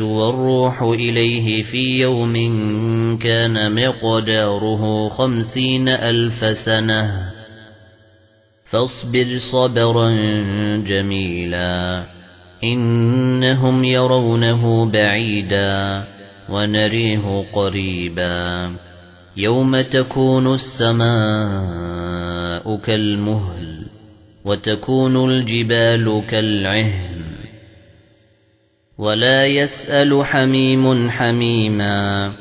وَالرُّوحُ إِلَيْهِ فِي يَوْمٍ كَانَ مِقْدَارُهُ خَمْسِينَ أَلْفَ سَنَةٍ. فَاصْبِرْ صَبْرًا جَمِيلًا إِنَّهُمْ يَرَوْنَهُ بَعِيدًا وَنَرَاهُ قَرِيبًا. يَوْمَ تَكُونُ السَّمَاءُ كَالْمُهْلِ وَتَكُونُ الْجِبَالُ كَالْعِهْنِ. وَلَا يَسْأَلُ حَمِيمٌ حَمِيمًا